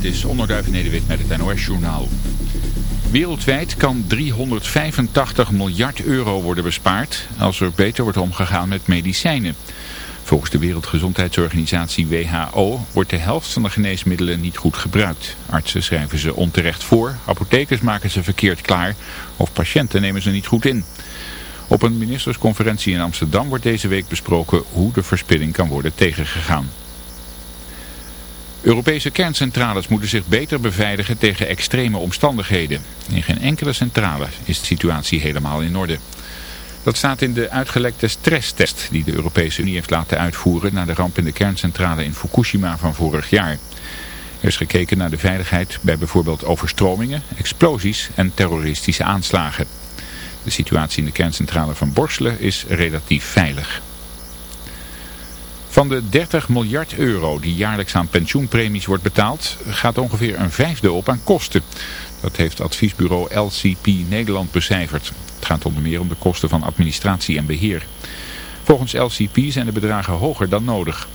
dit is Onderduif Nederwit met het NOS-journaal. Wereldwijd kan 385 miljard euro worden bespaard als er beter wordt omgegaan met medicijnen. Volgens de Wereldgezondheidsorganisatie WHO wordt de helft van de geneesmiddelen niet goed gebruikt. Artsen schrijven ze onterecht voor, apothekers maken ze verkeerd klaar of patiënten nemen ze niet goed in. Op een ministersconferentie in Amsterdam wordt deze week besproken hoe de verspilling kan worden tegengegaan. Europese kerncentrales moeten zich beter beveiligen tegen extreme omstandigheden. In geen enkele centrale is de situatie helemaal in orde. Dat staat in de uitgelekte stresstest die de Europese Unie heeft laten uitvoeren na de ramp in de kerncentrale in Fukushima van vorig jaar. Er is gekeken naar de veiligheid bij bijvoorbeeld overstromingen, explosies en terroristische aanslagen. De situatie in de kerncentrale van Borselen is relatief veilig. Van de 30 miljard euro die jaarlijks aan pensioenpremies wordt betaald, gaat ongeveer een vijfde op aan kosten. Dat heeft adviesbureau LCP Nederland becijferd. Het gaat onder meer om de kosten van administratie en beheer. Volgens LCP zijn de bedragen hoger dan nodig.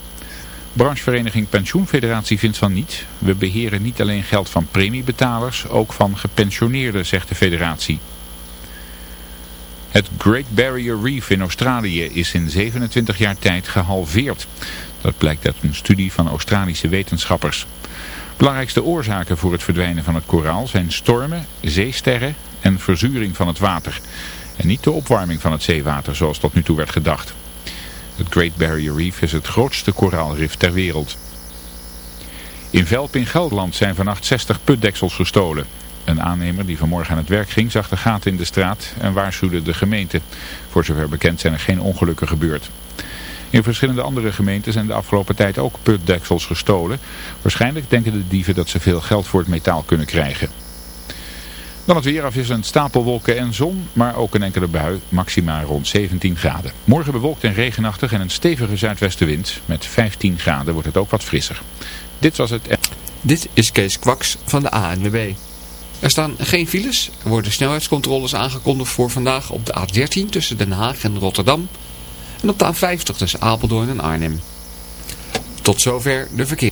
Branchevereniging Pensioenfederatie vindt van niet. We beheren niet alleen geld van premiebetalers, ook van gepensioneerden, zegt de federatie. Het Great Barrier Reef in Australië is in 27 jaar tijd gehalveerd. Dat blijkt uit een studie van Australische wetenschappers. Belangrijkste oorzaken voor het verdwijnen van het koraal zijn stormen, zeesterren en verzuring van het water. En niet de opwarming van het zeewater zoals tot nu toe werd gedacht. Het Great Barrier Reef is het grootste koraalrif ter wereld. In Velp in Gelderland zijn vannacht 60 putdeksels gestolen. Een aannemer die vanmorgen aan het werk ging zag de gaten in de straat en waarschuwde de gemeente. Voor zover bekend zijn er geen ongelukken gebeurd. In verschillende andere gemeenten zijn de afgelopen tijd ook putdeksels gestolen. Waarschijnlijk denken de dieven dat ze veel geld voor het metaal kunnen krijgen. Dan het weer afwisselend stapelwolken en zon, maar ook een enkele bui, maxima rond 17 graden. Morgen bewolkt en regenachtig en een stevige zuidwestenwind. Met 15 graden wordt het ook wat frisser. Dit was het... Dit is Kees Kwaks van de ANWB. Er staan geen files. Er worden snelheidscontroles aangekondigd voor vandaag op de A13 tussen Den Haag en Rotterdam. En op de A50 tussen Apeldoorn en Arnhem. Tot zover de verkeer.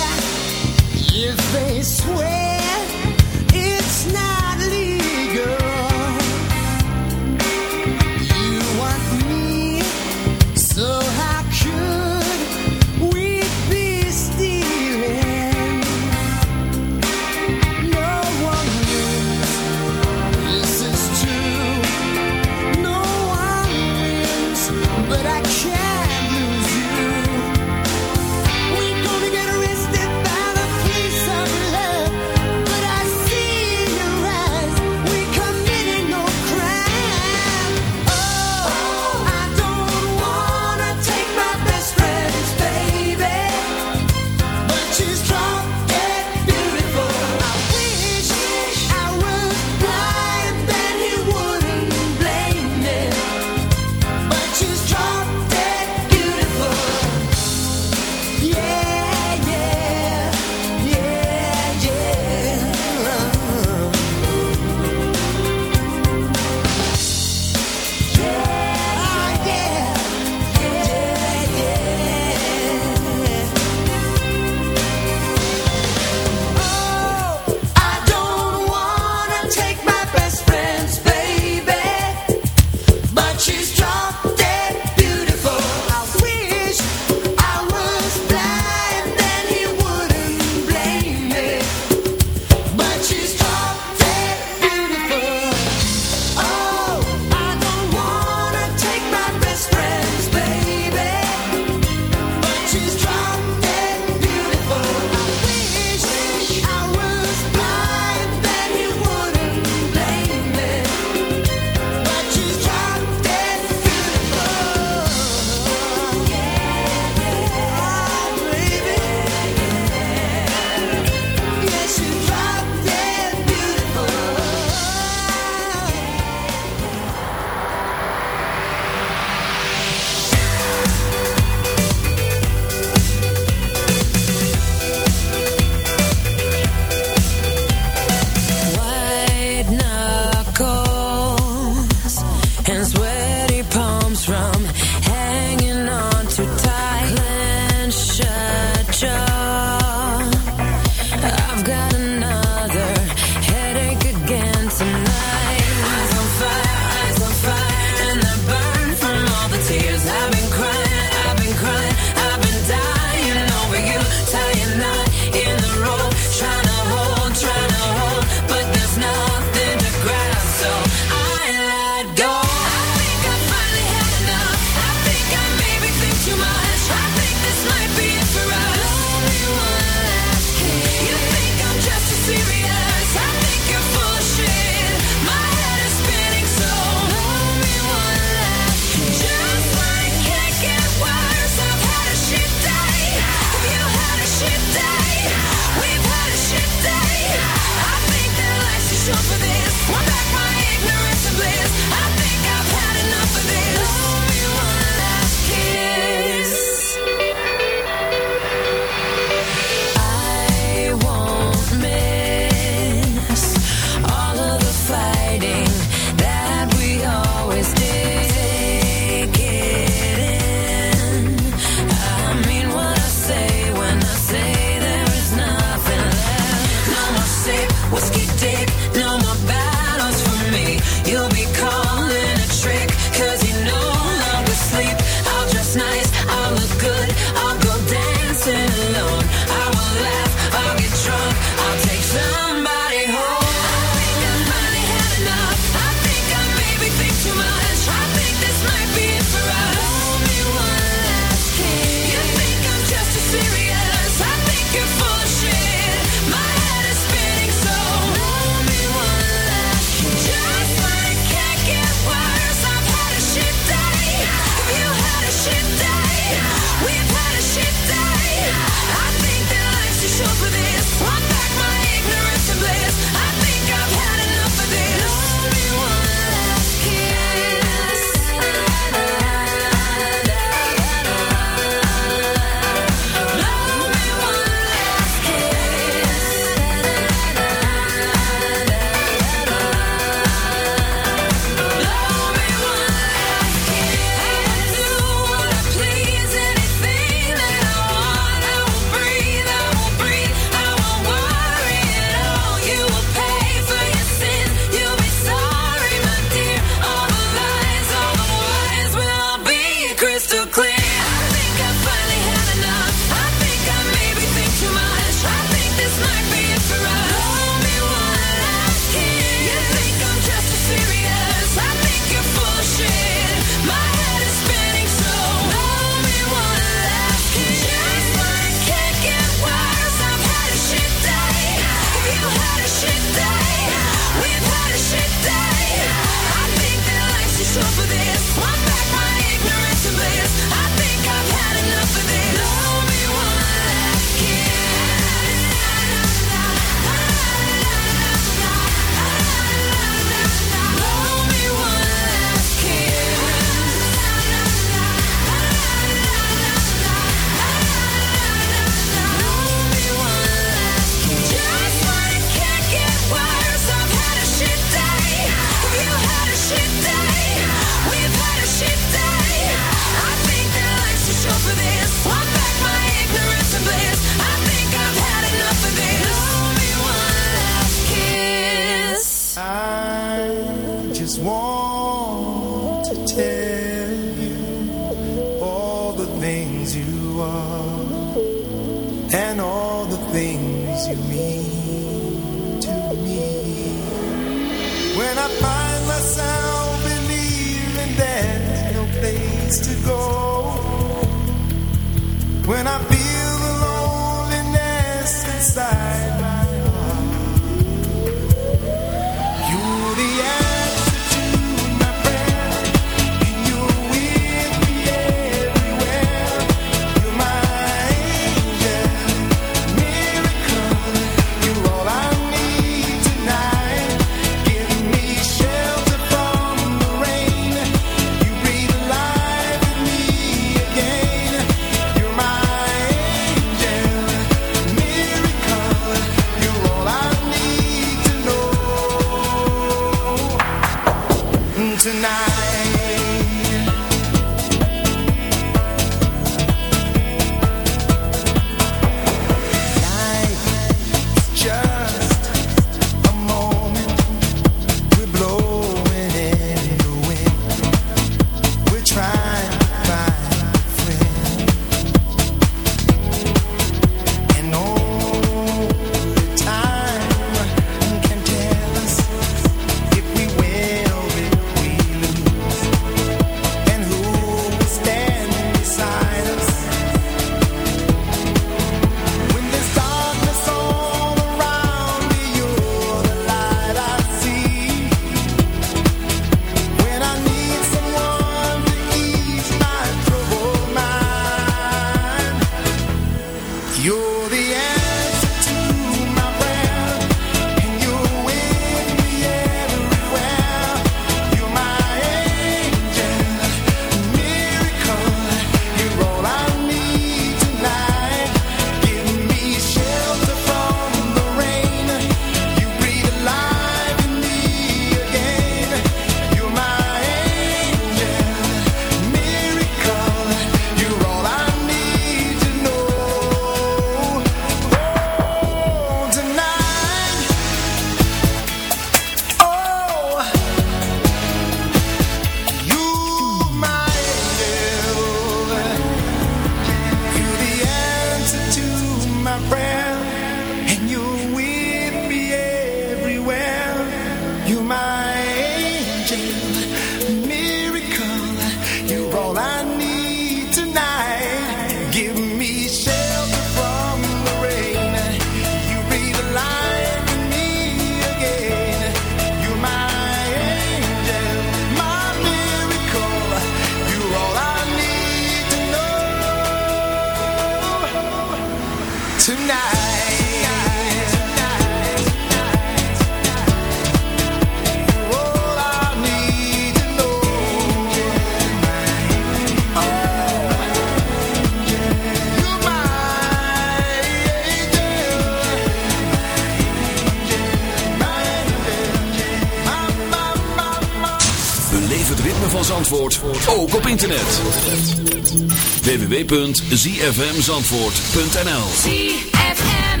www.zfmzandvoort.nl ZFM.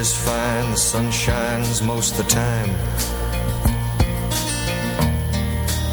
Is fine, the sun shines most of the time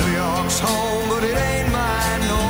New York's home, but it ain't mine no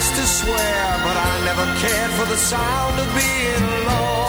likes to swear, but I never cared for the sound of being alone.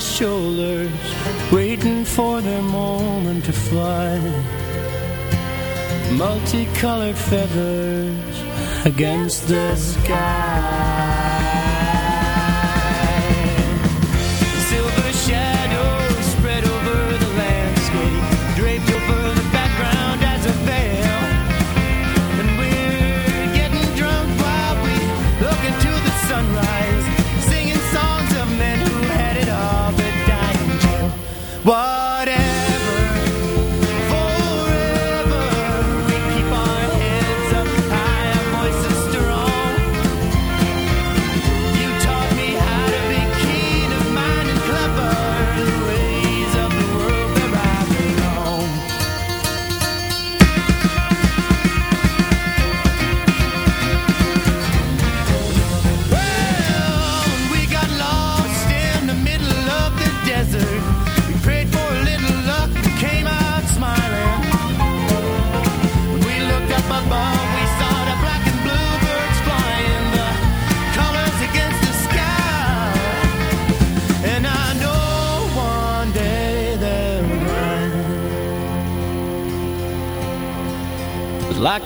His shoulders Waiting for their moment to fly. Multicolored feathers against the sky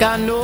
I know